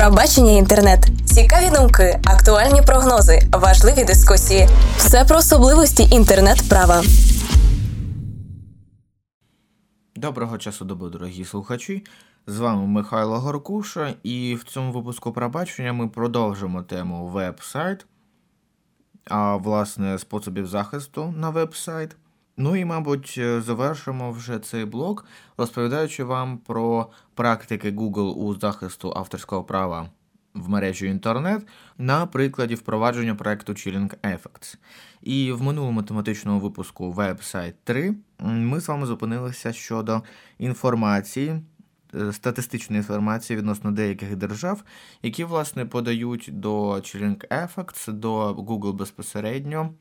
Пробачення інтернет, цікаві думки, актуальні прогнози, важливі дискусії. Все про особливості інтернет-права. Доброго часу доби, дорогі слухачі. З вами Михайло Горкуша, і в цьому випуску пробачення ми продовжимо тему веб-сайт, а власне способів захисту на веб-сайт. Ну і, мабуть, завершимо вже цей блок, розповідаючи вам про практики Google у захисту авторського права в мережі інтернет на прикладі впровадження проекту Chilling Effects. І в минулому тематичному випуску Website 3 ми з вами зупинилися щодо інформації. Е, статистичної інформації відносно деяких держав, які, власне, подають до Chilling Effects, до Google безпосередньо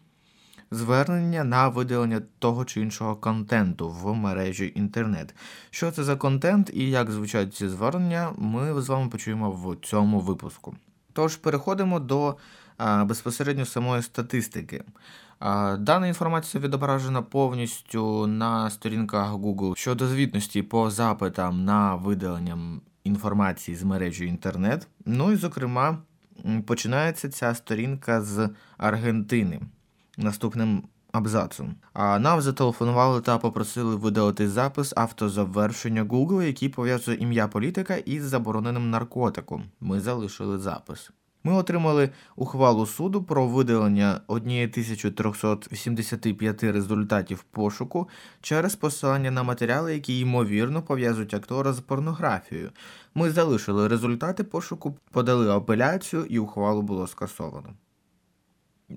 звернення на видалення того чи іншого контенту в мережі інтернет. Що це за контент і як звучать ці звернення, ми з вами почуємо в цьому випуску. Тож переходимо до а, безпосередньо самої статистики. А, дана інформація відображена повністю на сторінках Google щодо звітності по запитам на видалення інформації з мережі інтернет. Ну і, зокрема, починається ця сторінка з Аргентини наступним абзацом. А нам зателефонували та попросили видалити запис автозавершення Google, який пов'язує ім'я політика із забороненим наркотиком. Ми залишили запис. Ми отримали ухвалу суду про видалення 1385 результатів пошуку через посилання на матеріали, які ймовірно пов'язують актора з порнографією. Ми залишили результати пошуку, подали апеляцію і ухвалу було скасовано.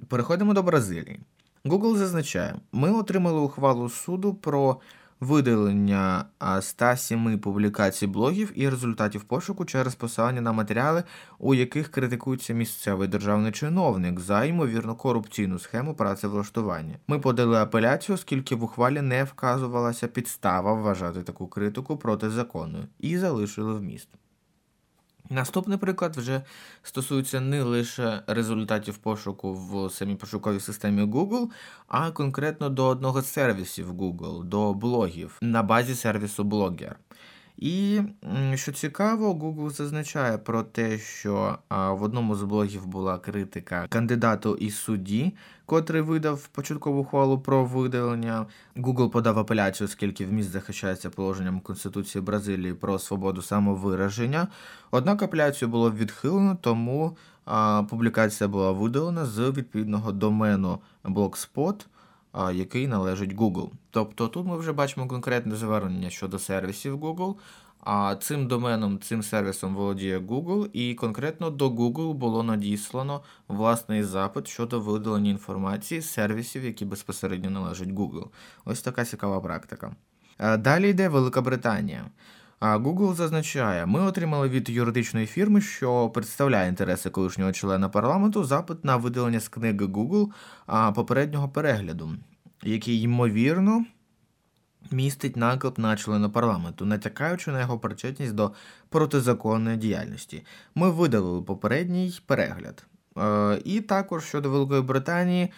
Переходимо до Бразилії. Google зазначає, ми отримали ухвалу суду про видалення 107 публікацій блогів і результатів пошуку через посилання на матеріали, у яких критикується місцевий державний чиновник за ймовірно корупційну схему працевлаштування. Ми подали апеляцію, оскільки в ухвалі не вказувалася підстава вважати таку критику протизаконною, і залишили вміст. Наступний приклад вже стосується не лише результатів пошуку в самій пошуковій системі Google, а конкретно до одного з сервісів Google, до блогів на базі сервісу Blogger. І що цікаво, Google зазначає про те, що в одному з блогів була критика кандидату із судді, котрий видав початкову ухвалу про видалення. Google подав апеляцію, оскільки вміст захищається положенням Конституції Бразилії про свободу самовираження. Однак апеляцію було відхилено, тому публікація була видалена з відповідного домену Blogspot який належить Google. Тобто тут ми вже бачимо конкретне звернення щодо сервісів Google. А цим доменом, цим сервісом володіє Google, і конкретно до Google було надіслано власний запит щодо видалення інформації з сервісів, які безпосередньо належать Google. Ось така цікава практика. Далі йде Велика Британія. Google зазначає, ми отримали від юридичної фірми, що представляє інтереси колишнього члена парламенту, запит на видалення з книги Google попереднього перегляду, який ймовірно містить наклеп на члена парламенту, натякаючи на його причетність до протизаконної діяльності. Ми видалили попередній перегляд. Е, і також щодо Великої Британії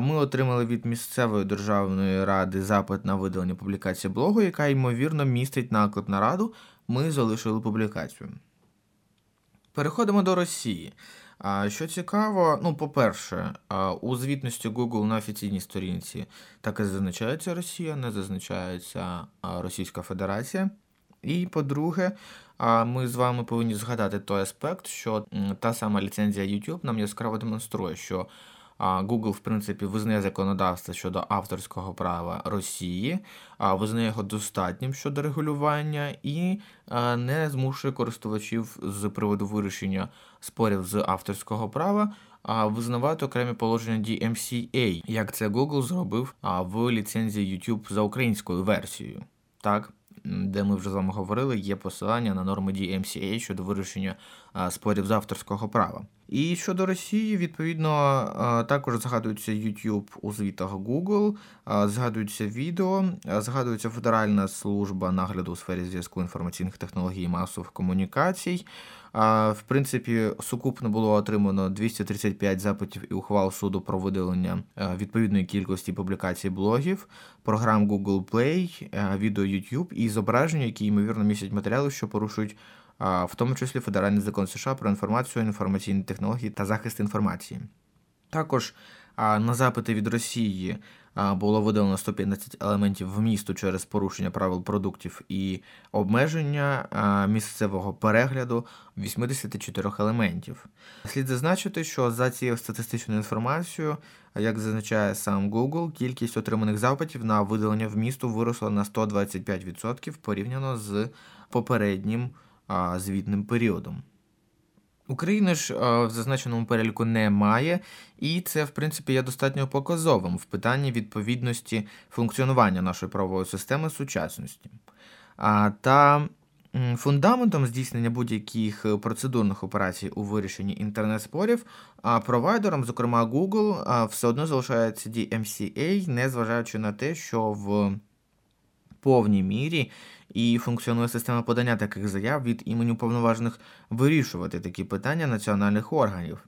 ми отримали від місцевої державної ради запит на видалення публікації блогу, яка ймовірно містить наклеп на раду. Ми залишили публікацію. Переходимо до Росії. Що цікаво, ну, по-перше, у звітності Google на офіційній сторінці так і зазначається Росія, не зазначається Російська Федерація. І по-друге, ми з вами повинні згадати той аспект, що та сама ліцензія YouTube нам яскраво демонструє, що Google, в принципі, визнає законодавство щодо авторського права Росії, визнає його достатнім щодо регулювання і не змушує користувачів з приводу вирішення спорів з авторського права. Визнавати окремі положення DMCA, як це Google зробив в ліцензії YouTube за українською версією. Так, де ми вже з вами говорили, є посилання на норми DMCA щодо вирішення спорів з авторського права. І щодо Росії, відповідно, також згадується YouTube у звітах Google, згадується відео, згадується Федеральна служба нагляду у сфері зв'язку інформаційних технологій і масових комунікацій. В принципі, сукупно було отримано 235 запитів і ухвал суду про видалення відповідної кількості публікацій блогів, програм Google Play, відео YouTube і зображення, які ймовірно містять матеріали, що порушують в тому числі Федеральний закон США про інформацію, інформаційні технології та захист інформації. Також на запити від Росії було видалено 115 елементів вмісту через порушення правил продуктів і обмеження місцевого перегляду 84 елементів. Слід зазначити, що за цією статистичною інформацією, як зазначає сам Google, кількість отриманих запитів на видалення вмісту виросла на 125% порівняно з попереднім звітним періодом. України ж в зазначеному переліку немає, і це, в принципі, є достатньо показовим в питанні відповідності функціонування нашої правової системи сучасності. Та фундаментом здійснення будь-яких процедурних операцій у вирішенні інтернет-спорів, а провайдером, зокрема Google, все одно залишається DMCA, незважаючи на те, що в повній мірі і функціонує система подання таких заяв від імені уповноважених вирішувати такі питання національних органів,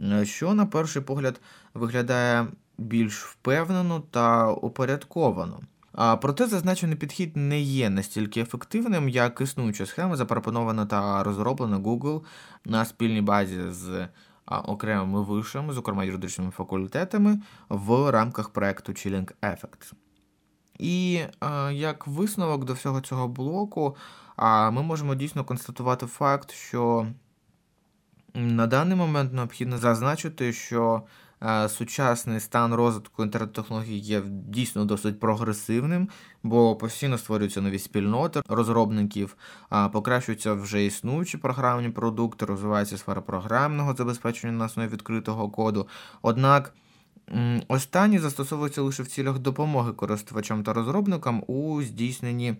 е, що, на перший погляд, виглядає більш впевнено та упорядковано. А проте зазначений підхід не є настільки ефективним, як існуюча схема, запропонована та розроблена Google на спільній базі з окремими вишами, зокрема юридичними факультетами, в рамках проекту Chilling Effect. І е, як висновок до всього цього блоку, а ми можемо дійсно констатувати факт, що на даний момент необхідно зазначити, що е, сучасний стан розвитку інтернет-технологій є дійсно досить прогресивним, бо постійно створюються нові спільноти розробників, покращуються вже існуючі програмні продукти, розвивається сфера програмного забезпечення на основі відкритого коду. Однак Останні застосовуються лише в цілях допомоги користувачам та розробникам у здійсненні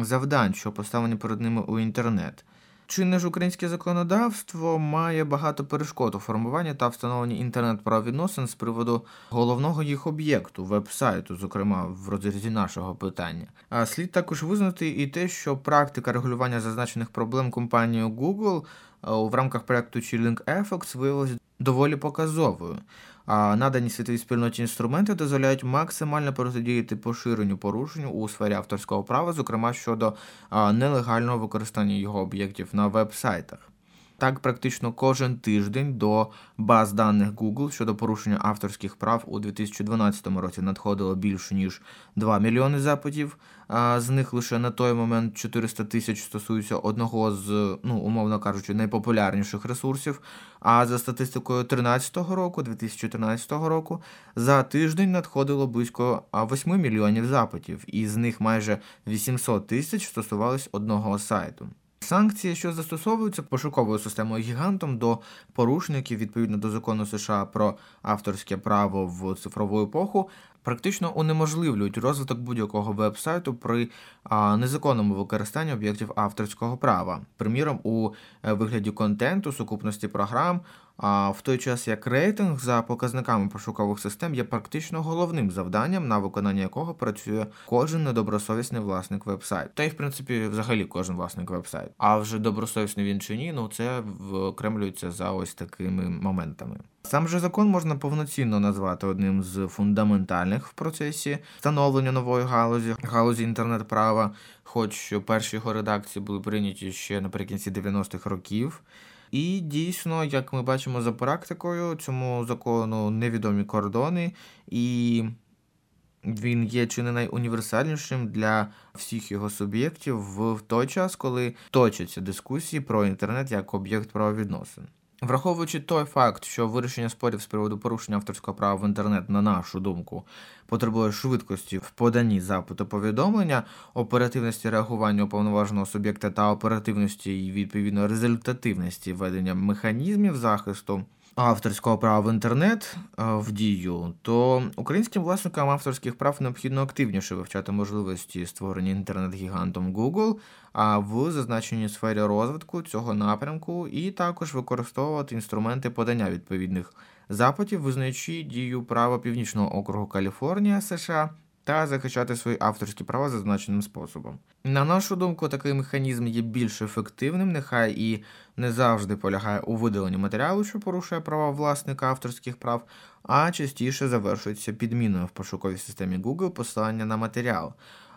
завдань, що поставлені перед ними у інтернет. Чинне ж українське законодавство має багато перешкод у формуванні та встановленні інтернет-правовідносин з приводу головного їх об'єкту, веб-сайту, зокрема в розрізі нашого питання. А слід також визнати і те, що практика регулювання зазначених проблем компанією Google в рамках проекту Chilling Effects виявилася доволі показовою. А надані світовій спільноті інструменти дозволяють максимально протидіяти поширенню порушенню у сфері авторського права, зокрема щодо нелегального використання його об'єктів на веб-сайтах. Так, практично кожен тиждень до баз даних Google щодо порушення авторських прав у 2012 році надходило більше ніж 2 мільйони запитів. А з них лише на той момент 400 тисяч стосуються одного з, ну умовно кажучи, найпопулярніших ресурсів. А за статистикою 2013 року, 2013 року, за тиждень надходило близько 8 мільйонів запитів, і з них майже 800 тисяч стосувались одного сайту. Санкції, що застосовуються пошуковою системою гігантом до порушників відповідно до закону США про авторське право в цифрову епоху, практично унеможливлюють розвиток будь-якого веб-сайту при незаконному використанні об'єктів авторського права, приміром у е, вигляді контенту, сукупності програм. А в той час як рейтинг за показниками пошукових систем є практично головним завданням, на виконання якого працює кожен недобросовісний власник веб-сайту. Та й в принципі взагалі кожен власник веб-сайту. А вже добросовісний він чи ні, ну це вкремлюється за ось такими моментами. Сам же закон можна повноцінно назвати одним з фундаментальних в процесі встановлення нової галузі, галузі інтернет-права, хоч перші його редакції були прийняті ще наприкінці 90-х років. І дійсно, як ми бачимо за практикою, цьому закону невідомі кордони, і він є чи не найуніверсальнішим для всіх його суб'єктів в той час, коли точаться дискусії про інтернет як об'єкт правовідносин. Враховуючи той факт, що вирішення спорів з приводу порушення авторського права в інтернет, на нашу думку, потребує швидкості в поданні запиту повідомлення, оперативності реагування уповноваженого суб'єкта та оперативності і відповідно результативності ведення механізмів захисту авторського права в інтернет в дію, то українським власникам авторських прав необхідно активніше вивчати можливості створення інтернет-гігантом Google, а в зазначеній сфері розвитку цього напрямку, і також використовувати інструменти подання відповідних запитів, визнаючи дію права Північного округу Каліфорнія США та захищати свої авторські права зазначеним способом. На нашу думку, такий механізм є більш ефективним, нехай і не завжди полягає у видаленні матеріалу, що порушує права власника авторських прав, а частіше завершується підміною в пошуковій системі Google посилання на матеріал.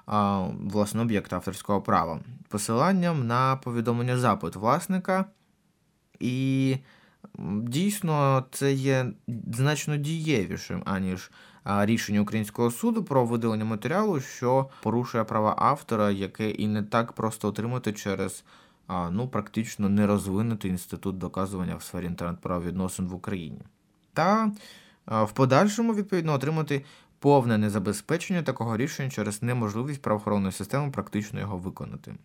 а, власне об'єкт авторського права, посиланням на повідомлення запит власника. І дійсно це є значно дієвішим, аніж рішення українського суду про видалення матеріалу, що порушує права автора, яке і не так просто отримати через ну, практично нерозвинутий інститут доказування в сфері інтернет-правовідносин в Україні. Та в подальшому, відповідно, отримати повне незабезпечення такого рішення через неможливість правоохоронної системи практично його виконати.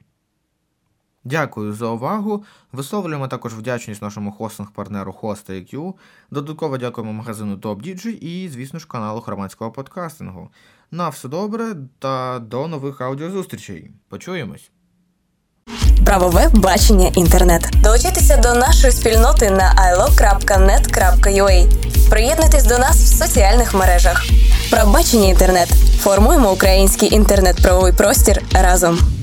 Дякую за увагу. Висловлюємо також вдячність нашому хостинг-партнеру Hosta.IQ. Додатково дякуємо магазину TopDJ і, звісно ж, каналу громадського подкастингу. На все добре та до нових аудіозустрічей. Почуємось! Правове бачення інтернет. Долучайтеся до нашої спільноти на ilo.net.ua. Приєднуйтесь до нас в соціальних мережах. Правбачення інтернет. Формуємо український інтернет-правовий простір разом.